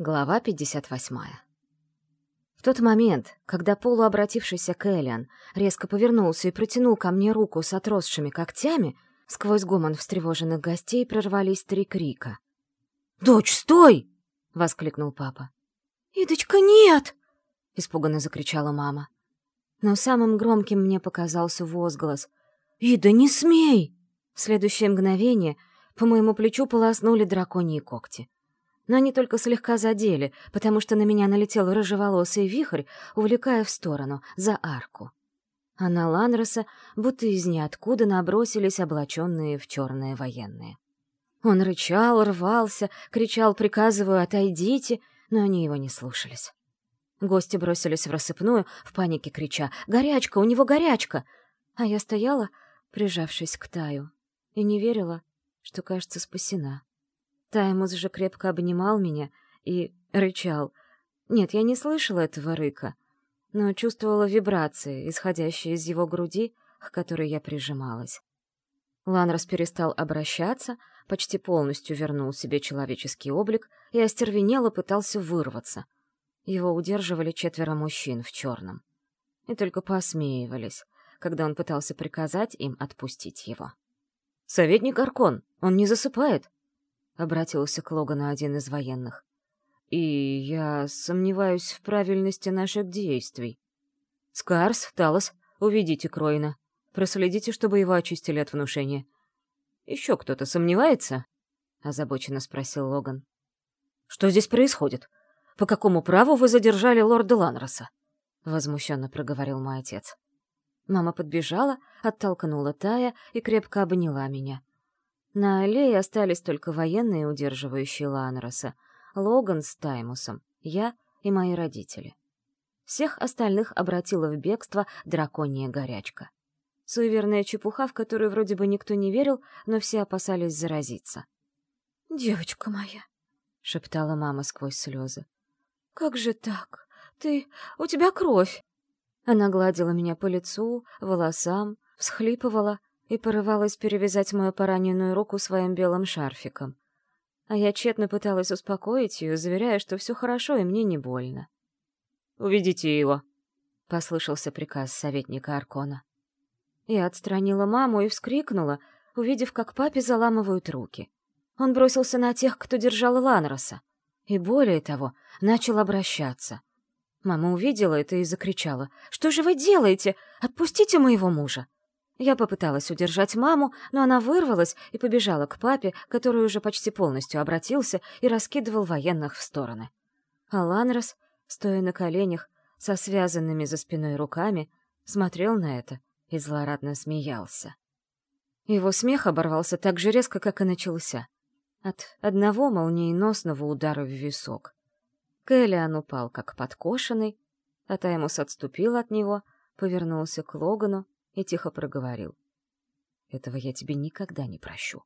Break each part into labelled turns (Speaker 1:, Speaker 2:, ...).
Speaker 1: Глава 58. В тот момент, когда полуобратившийся Кэллиан резко повернулся и протянул ко мне руку с отросшими когтями, сквозь гомон встревоженных гостей прорвались три крика. «Дочь, стой!» — воскликнул папа.
Speaker 2: «Идочка, нет!»
Speaker 1: — испуганно закричала мама. Но самым громким мне показался возглас. «Ида, не смей!» В следующее мгновение по моему плечу полоснули драконьи когти но они только слегка задели, потому что на меня налетел рыжеволосый вихрь, увлекая в сторону, за арку. А на Ланроса будто из ниоткуда набросились облаченные в черные военные. Он рычал, рвался, кричал, приказывая «отойдите», но они его не слушались. Гости бросились в рассыпную, в панике крича «Горячка! У него горячка!» А я стояла, прижавшись к Таю, и не верила, что, кажется, спасена. Таймус же крепко обнимал меня и рычал. Нет, я не слышала этого рыка, но чувствовала вибрации, исходящие из его груди, к которой я прижималась. Ланрос перестал обращаться, почти полностью вернул себе человеческий облик и остервенело пытался вырваться. Его удерживали четверо мужчин в черном. И только посмеивались, когда он пытался приказать им отпустить его. «Советник Аркон, он не засыпает!» — обратился к Логану один из военных. «И я сомневаюсь в правильности наших действий. Скарс, Талос, уведите Кроина. Проследите, чтобы его очистили от внушения. Еще кто-то сомневается?» — озабоченно спросил Логан. «Что здесь происходит? По какому праву вы задержали лорда Ланроса?» — возмущенно проговорил мой отец. Мама подбежала, оттолкнула Тая и крепко обняла меня — на аллее остались только военные, удерживающие Ланроса, Логан с Таймусом, я и мои родители. Всех остальных обратила в бегство драконья горячка. Суеверная чепуха, в которую вроде бы никто не верил, но все опасались заразиться.
Speaker 2: «Девочка моя», — шептала мама сквозь слезы, — «как же так? Ты... у тебя кровь!»
Speaker 1: Она гладила меня по лицу, волосам, всхлипывала, и порывалась перевязать мою пораненную руку своим белым шарфиком. А я тщетно пыталась успокоить ее, заверяя, что все хорошо и мне не больно. «Уведите его», — послышался приказ советника Аркона. Я отстранила маму и вскрикнула, увидев, как папе заламывают руки. Он бросился на тех, кто держал Ланроса. И более того, начал обращаться. Мама увидела это и закричала. «Что же вы делаете? Отпустите моего мужа!» Я попыталась удержать маму, но она вырвалась и побежала к папе, который уже почти полностью обратился и раскидывал военных в стороны. А Ланрос, стоя на коленях, со связанными за спиной руками, смотрел на это и злорадно смеялся. Его смех оборвался так же резко, как и начался. От одного молниеносного удара в висок. Кэллиан упал, как подкошенный, а Таймус отступил от него, повернулся к Логану и тихо проговорил. «Этого я тебе никогда не прощу.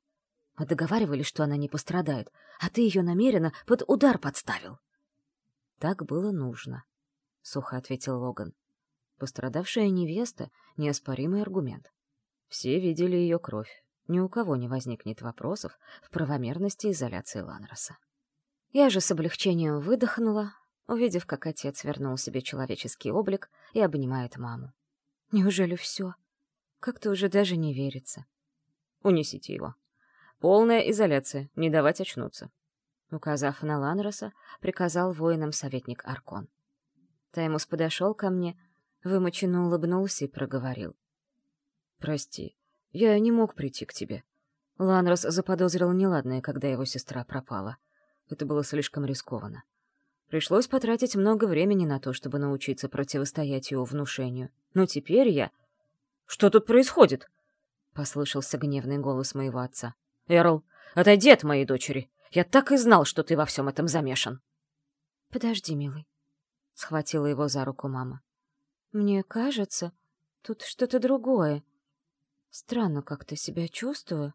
Speaker 1: Мы договаривались, что она не пострадает, а ты ее намеренно под удар подставил». «Так было нужно», — сухо ответил Логан. Пострадавшая невеста — неоспоримый аргумент. Все видели ее кровь. Ни у кого не возникнет вопросов в правомерности изоляции Ланроса. Я же с облегчением выдохнула, увидев, как отец вернул себе человеческий облик и обнимает маму. Неужели все? Как-то уже даже не верится. Унесите его. Полная изоляция, не давать очнуться. Указав на Ланроса, приказал воинам советник Аркон. Таймус подошел ко мне, вымоченно улыбнулся и проговорил. «Прости, я не мог прийти к тебе. Ланрос заподозрил неладное, когда его сестра пропала. Это было слишком рискованно. Пришлось потратить много времени на то, чтобы научиться противостоять его внушению. Но теперь я... «Что тут происходит?» — послышался гневный голос моего отца. «Эрл, отойди от моей дочери. Я так и знал, что ты во всем этом замешан».
Speaker 2: «Подожди, милый», — схватила его за руку мама. «Мне кажется, тут что-то другое. Странно как-то себя чувствую».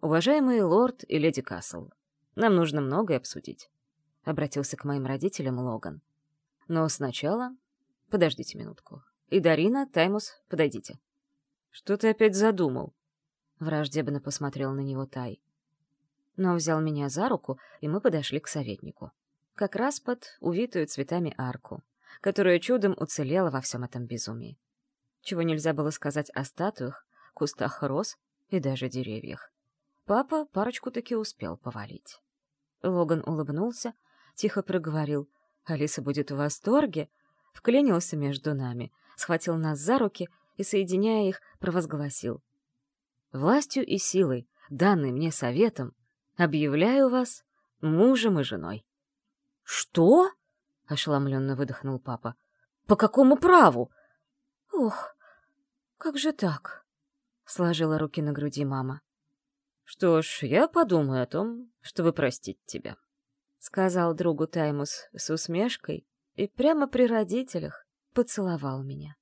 Speaker 1: «Уважаемый лорд и леди Касл, нам нужно многое обсудить». — обратился к моим родителям Логан. «Но сначала... Подождите минутку. И Дарина, Таймус, подойдите». «Что ты опять задумал?» Враждебно посмотрел на него Тай. Но взял меня за руку, и мы подошли к советнику. как раз под увитую цветами арку, которая чудом уцелела во всем этом безумии. Чего нельзя было сказать о статуях, кустах роз и даже деревьях. Папа парочку таки успел повалить. Логан улыбнулся, тихо проговорил «Алиса будет в восторге», вклинился между нами, схватил нас за руки и, соединяя их, провозгласил. «Властью и силой, данной мне советом, объявляю вас мужем и женой».
Speaker 2: «Что?» — ошеломленно выдохнул папа. «По какому праву?»
Speaker 1: «Ох, как же так?» — сложила руки на груди мама.
Speaker 2: «Что ж, я подумаю о том, чтобы простить тебя», — сказал другу Таймус с усмешкой и прямо при родителях поцеловал меня.